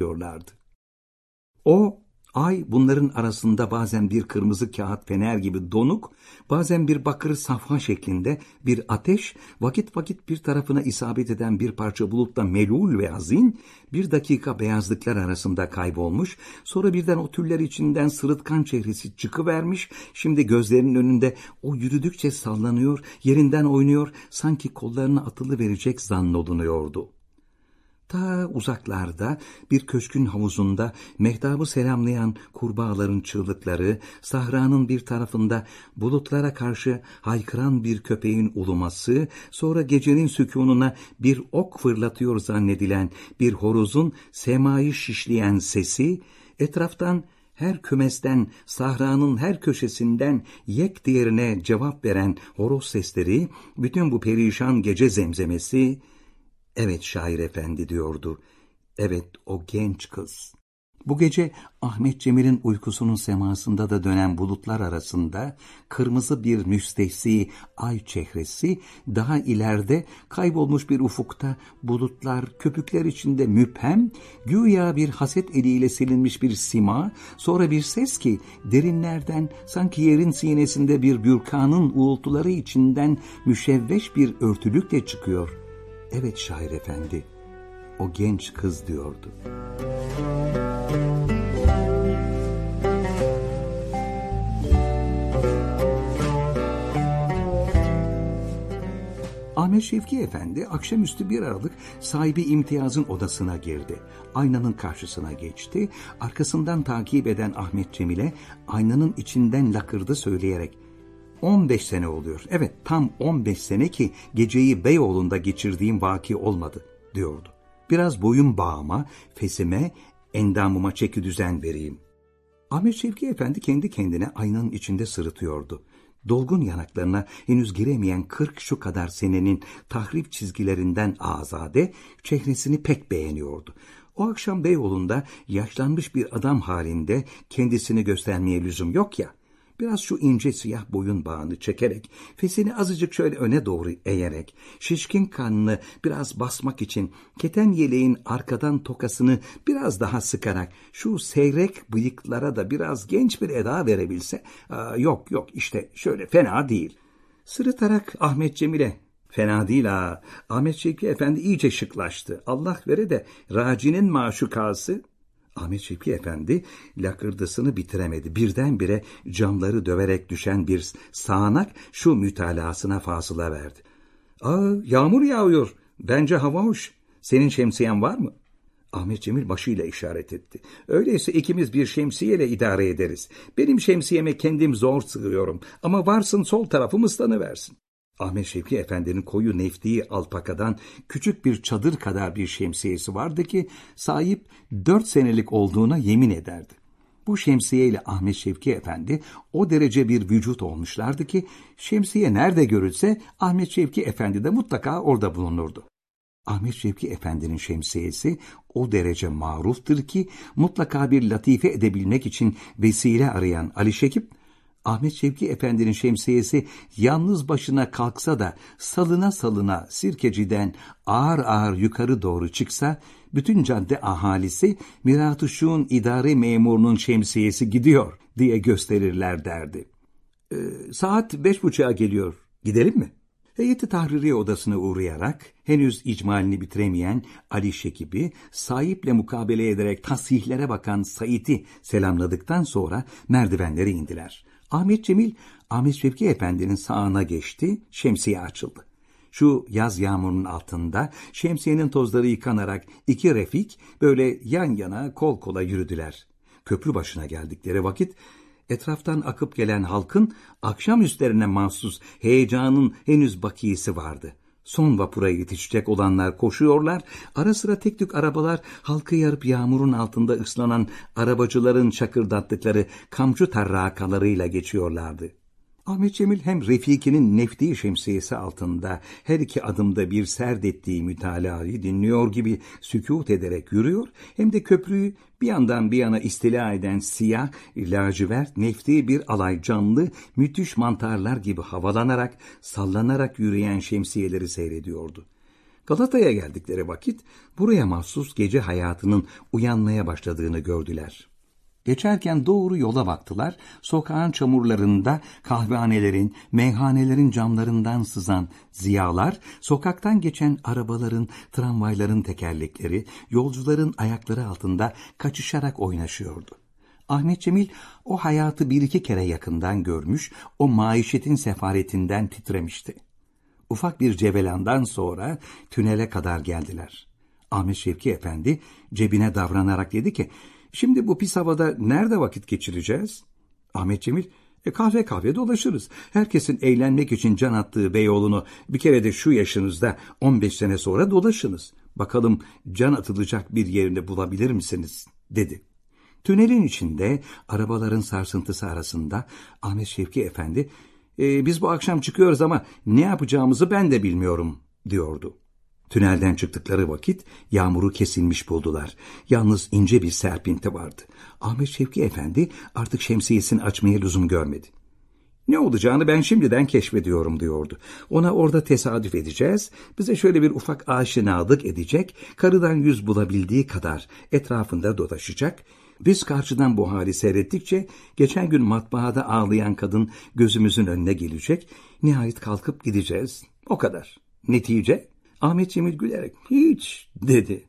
diyorlardı. O Ay bunların arasında bazen bir kırmızı kağıt fener gibi donuk, bazen bir bakır safha şeklinde bir ateş, vakit vakit bir tarafına isabet eden bir parça bulutla melul ve hazin, bir dakika beyazlıklar arasında kaybolmuş, sonra birden o tüller içinden sırıtkan çehresi çıkıvermiş, şimdi gözlerinin önünde o yürüdükçe sallanıyor, yerinden oynuyor, sanki kollarına atılı verecek zannolunuyordu. Ta uzaklarda bir köşkün havuzunda mehtabı selamlayan kurbağaların çığlıkları, sahranın bir tarafında bulutlara karşı haykıran bir köpeğin uluması, sonra gecenin sükununa bir ok fırlatıyor zannedilen bir horozun semayı şişleyen sesi, etraftan her kümesten, sahranın her köşesinden yek diğerine cevap veren horoz sesleri, bütün bu perişan gece zemzemesi, Evet şair efendi diyordu. Evet o genç kız. Bu gece Ahmet Cemil'in uykusunun semasında da dönen bulutlar arasında kırmızı bir müstehsi ay çehresi daha ileride kaybolmuş bir ufukta bulutlar köpükler içinde müphem güya bir haset eliyle silinmiş bir sima sonra bir ses ki derinlerden sanki yerin sinesinde bir bürkanın uğultuları içinden müşevveş bir örtülükle çıkıyor.'' Evet şair efendi, o genç kız diyordu. Ahmet Şevki Efendi akşamüstü bir aralık sahibi imtiyazın odasına girdi. Aynanın karşısına geçti. Arkasından takip eden Ahmet Cemil'e aynanın içinden lakırdı söyleyerek 15 sene oluyor. Evet tam 15 sene ki geceyi Beyoğlu'nda geçirdiğim vaki olmadı diyordu. Biraz boyun bağıma, fesime, endamıma çeki düzen vereyim. Ahmet Şevki Efendi kendi kendine aynanın içinde sırıtıyordu. Dolgun yanaklarına henüz giremeyen kırk şu kadar senenin tahrip çizgilerinden azade, çehresini pek beğeniyordu. O akşam Beyoğlu'nda yaşlanmış bir adam halinde kendisini göstermeye lüzum yok ya, Biraz şu ince siyah boyun bağını çekerek, fesini azıcık şöyle öne doğru eğerek, şişkin kanını biraz basmak için keten yeleğin arkadan tokasını biraz daha sıkarak, şu seyrek bıyıklara da biraz genç bir eda verebilse, aa, yok yok işte şöyle fena değil. Sırıtarak Ahmet Cemil'e Fena değil ha. Ahmet Şevki Efendi iyice şıklaştı. Allah vere de Raci'nin maşukası Ahmet Şevki Efendi lakırdısını bitiremedi. Birdenbire camları döverek düşen bir sağanak şu mütalasına fasıla verdi. Aa, yağmur yağıyor. Bence hava hoş. Senin şemsiyen var mı? Ahmet Cemil başıyla işaret etti. Öyleyse ikimiz bir şemsiyeyle idare ederiz. Benim şemsiyeme kendim zor sığıyorum ama varsın sol tarafım ıslanıversin. Ahmet Şevki Efendi'nin koyu neftiği alpakadan küçük bir çadır kadar bir şemsiyesi vardı ki sahip dört senelik olduğuna yemin ederdi. Bu şemsiye ile Ahmet Şevki Efendi o derece bir vücut olmuşlardı ki şemsiye nerede görülse Ahmet Şevki Efendi de mutlaka orada bulunurdu. Ahmet Şevki Efendi'nin şemsiyesi o derece maruftur ki mutlaka bir latife edebilmek için vesile arayan Ali Şekip Ahmet Şevki Efendi'nin şemsiyesi yalnız başına kalksa da salına salına sirkeciden ağır ağır yukarı doğru çıksa, bütün cadde ahalisi Miratuşun idare memurunun şemsiyesi gidiyor diye gösterirler derdi. E, saat beş buçuğa geliyor. Gidelim mi? Heyeti Tahririye odasına uğrayarak henüz icmalini bitiremeyen Ali Şekib'i sahiple mukabele ederek tasihlere bakan Said'i selamladıktan sonra merdivenlere indiler. Ahmet Cemil, Ahmet Şevki Efendi'nin sağına geçti, şemsiye açıldı. Şu yaz yağmurunun altında şemsiyenin tozları yıkanarak iki refik böyle yan yana kol kola yürüdüler. Köprü başına geldikleri vakit etraftan akıp gelen halkın akşam üstlerine mahsus heyecanın henüz bakiyesi vardı. Son vapura yetişecek olanlar koşuyorlar, ara sıra tek tük arabalar halkı yarıp yağmurun altında ıslanan arabacıların çakırdattıkları kamçı tarrakalarıyla geçiyorlardı. Ahmet Cemil hem Refiki'nin nefti şemsiyesi altında her iki adımda bir serdettiği mütalayı dinliyor gibi sükut ederek yürüyor, hem de köprüyü bir yandan bir yana istila eden siyah, lacivert, nefti bir alay canlı, müthiş mantarlar gibi havalanarak, sallanarak yürüyen şemsiyeleri seyrediyordu. Galata'ya geldikleri vakit buraya mahsus gece hayatının uyanmaya başladığını gördüler. Geçerken doğru yola baktılar, sokağın çamurlarında kahvehanelerin, meyhanelerin camlarından sızan ziyalar, sokaktan geçen arabaların, tramvayların tekerlekleri, yolcuların ayakları altında kaçışarak oynaşıyordu. Ahmet Cemil o hayatı bir iki kere yakından görmüş, o maişetin sefaretinden titremişti. Ufak bir cebelandan sonra tünele kadar geldiler. Ahmet Şevki Efendi cebine davranarak dedi ki, Şimdi bu pis havada nerede vakit geçireceğiz? Ahmet Cemil, e, kahve kahve dolaşırız. Herkesin eğlenmek için can attığı Beyoğlu'nu bir kere de şu yaşınızda 15 sene sonra dolaşınız. Bakalım can atılacak bir yerini bulabilir misiniz? dedi. Tünelin içinde arabaların sarsıntısı arasında Ahmet Şevki Efendi e, biz bu akşam çıkıyoruz ama ne yapacağımızı ben de bilmiyorum diyordu. Tünelden çıktıkları vakit yağmuru kesilmiş buldular. Yalnız ince bir serpinti vardı. Ahmet Şevki Efendi artık şemsiyesini açmaya lüzum görmedi. Ne olacağını ben şimdiden keşfediyorum diyordu. Ona orada tesadüf edeceğiz, bize şöyle bir ufak aşinalık edecek, karıdan yüz bulabildiği kadar etrafında dolaşacak. Biz karşıdan bu hali seyrettikçe geçen gün matbaada ağlayan kadın gözümüzün önüne gelecek, nihayet kalkıp gideceğiz. O kadar. Netice Ahmet Cemil gülerek hiç dedi.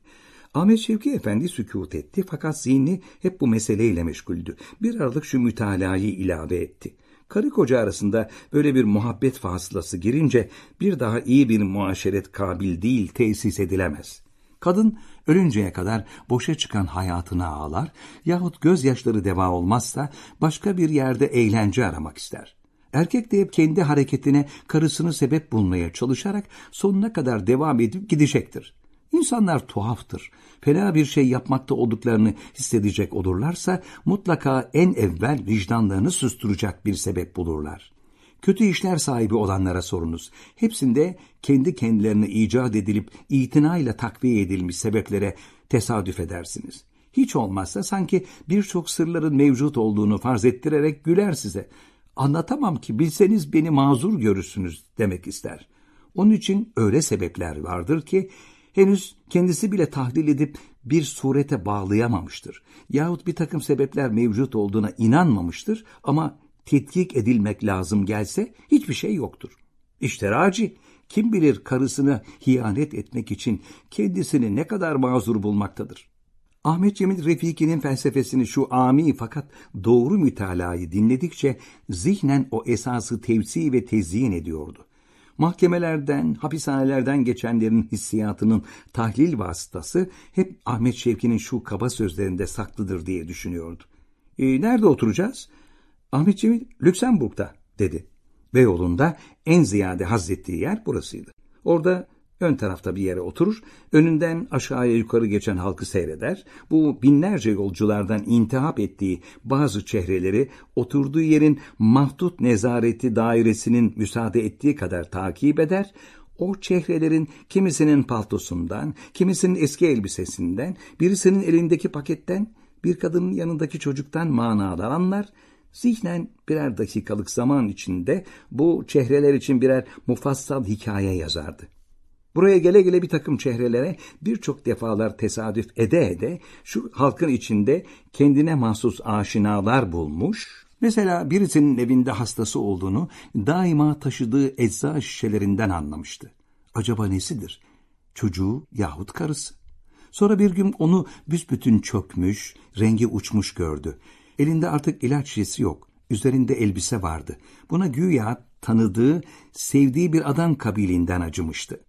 Ahmet Şevki Efendi sükut etti fakat zihni hep bu meseleyle meşguldü. Bir aralık şu mütalayı ilave etti. Karı koca arasında böyle bir muhabbet fasılası girince bir daha iyi bir muaşeret kabil değil tesis edilemez. Kadın ölünceye kadar boşa çıkan hayatına ağlar yahut gözyaşları deva olmazsa başka bir yerde eğlence aramak ister. Erkek de hep kendi hareketine karısını sebep bulmaya çalışarak sonuna kadar devam edip gidecektir. İnsanlar tuhaftır. Fena bir şey yapmakta olduklarını hissedecek olurlarsa mutlaka en evvel vicdanlarını susturacak bir sebep bulurlar. Kötü işler sahibi olanlara sorunuz. Hepsinde kendi kendilerine icat edilip itinayla takviye edilmiş sebeplere tesadüf edersiniz. Hiç olmazsa sanki birçok sırların mevcut olduğunu farz ettirerek güler size anlatamam ki bilseniz beni mazur görürsünüz demek ister. Onun için öyle sebepler vardır ki henüz kendisi bile tahlil edip bir surete bağlayamamıştır. Yahut bir takım sebepler mevcut olduğuna inanmamıştır ama tetkik edilmek lazım gelse hiçbir şey yoktur. İşte raci, kim bilir karısına hiyanet etmek için kendisini ne kadar mazur bulmaktadır. Ahmet Cemil Refiki'nin felsefesini şu ami fakat doğru mütalayı dinledikçe zihnen o esası tevsi ve tezyin ediyordu. Mahkemelerden, hapishanelerden geçenlerin hissiyatının tahlil vasıtası hep Ahmet Şevki'nin şu kaba sözlerinde saklıdır diye düşünüyordu. E, nerede oturacağız? Ahmet Cemil Lüksemburg'da dedi. Beyoğlu'nda en ziyade hazzettiği yer burasıydı. Orada Ön tarafta bir yere oturur, önünden aşağıya yukarı geçen halkı seyreder, bu binlerce yolculardan intihap ettiği bazı çehreleri oturduğu yerin mahdut nezareti dairesinin müsaade ettiği kadar takip eder, o çehrelerin kimisinin paltosundan, kimisinin eski elbisesinden, birisinin elindeki paketten, bir kadının yanındaki çocuktan manalar anlar, zihnen birer dakikalık zaman içinde bu çehreler için birer mufassal hikaye yazardı. Buraya gele gele bir takım çehrelere birçok defalar tesadüf ede ede şu halkın içinde kendine mahsus aşinalar bulmuş, mesela birisinin evinde hastası olduğunu daima taşıdığı ecza şişelerinden anlamıştı. Acaba nesidir? Çocuğu yahut karısı. Sonra bir gün onu büsbütün çökmüş, rengi uçmuş gördü. Elinde artık ilaç şişesi yok. Üzerinde elbise vardı. Buna güya tanıdığı, sevdiği bir adam kabiliğinden acımıştı.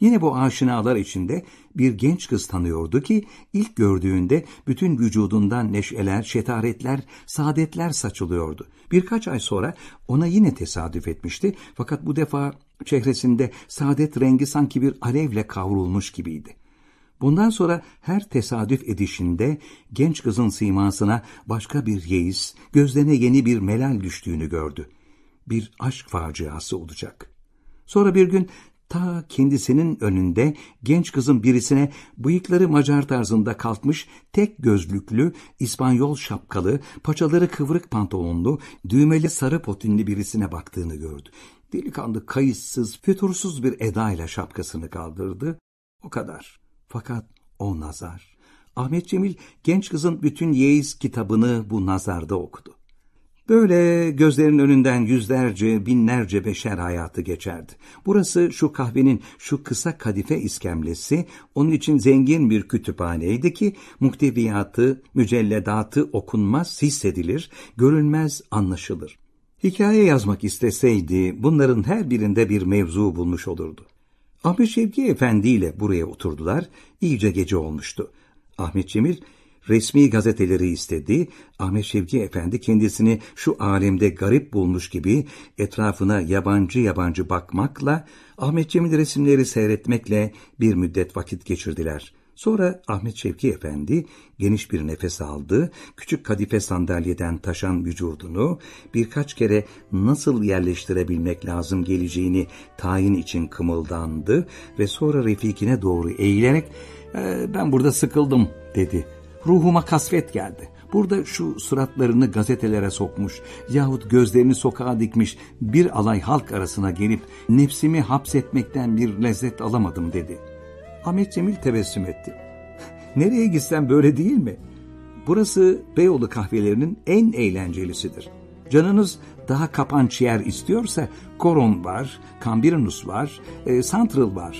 Yine bu aşinalar içinde bir genç kız tanıyordu ki ilk gördüğünde bütün vücudundan neşeler, şetaretler, saadetler saçılıyordu. Birkaç ay sonra ona yine tesadüf etmişti fakat bu defa çehresinde saadet rengi sanki bir alevle kavrulmuş gibiydi. Bundan sonra her tesadüf edişinde genç kızın simasına başka bir yeis, gözlerine yeni bir melal düştüğünü gördü. Bir aşk faciası olacak. Sonra bir gün ta kendisinin önünde genç kızın birisine bıyıkları Macar tarzında kalkmış, tek gözlüklü, İspanyol şapkalı, paçaları kıvrık pantolonlu, düğmeli sarı potinli birisine baktığını gördü. Delikanlı kayıtsız, fütursuz bir edayla şapkasını kaldırdı. O kadar. Fakat o nazar. Ahmet Cemil genç kızın bütün yeğiz kitabını bu nazarda okudu. Böyle gözlerin önünden yüzlerce, binlerce beşer hayatı geçerdi. Burası şu kahvenin şu kısa kadife iskemlesi, onun için zengin bir kütüphaneydi ki muhteviyatı, mücelledatı okunmaz, hissedilir, görülmez, anlaşılır. Hikaye yazmak isteseydi bunların her birinde bir mevzu bulmuş olurdu. Ahmet Şevki Efendi ile buraya oturdular, iyice gece olmuştu. Ahmet Cemil resmi gazeteleri istedi. Ahmet Şevki Efendi kendisini şu alemde garip bulmuş gibi etrafına yabancı yabancı bakmakla, Ahmet Cemil resimleri seyretmekle bir müddet vakit geçirdiler. Sonra Ahmet Şevki Efendi geniş bir nefes aldı, küçük kadife sandalyeden taşan vücudunu birkaç kere nasıl yerleştirebilmek lazım geleceğini tayin için kımıldandı ve sonra Refikine doğru eğilerek e, ben burada sıkıldım dedi. Ruhuma kasvet geldi. Burada şu suratlarını gazetelere sokmuş yahut gözlerini sokağa dikmiş bir alay halk arasına gelip nefsimi hapsetmekten bir lezzet alamadım dedi. Ahmet Cemil tebessüm etti. Nereye gitsem böyle değil mi? Burası Beyoğlu kahvelerinin en eğlencelisidir. Canınız daha kapanç yer istiyorsa Koron var, Cambirinus var, e, Central var.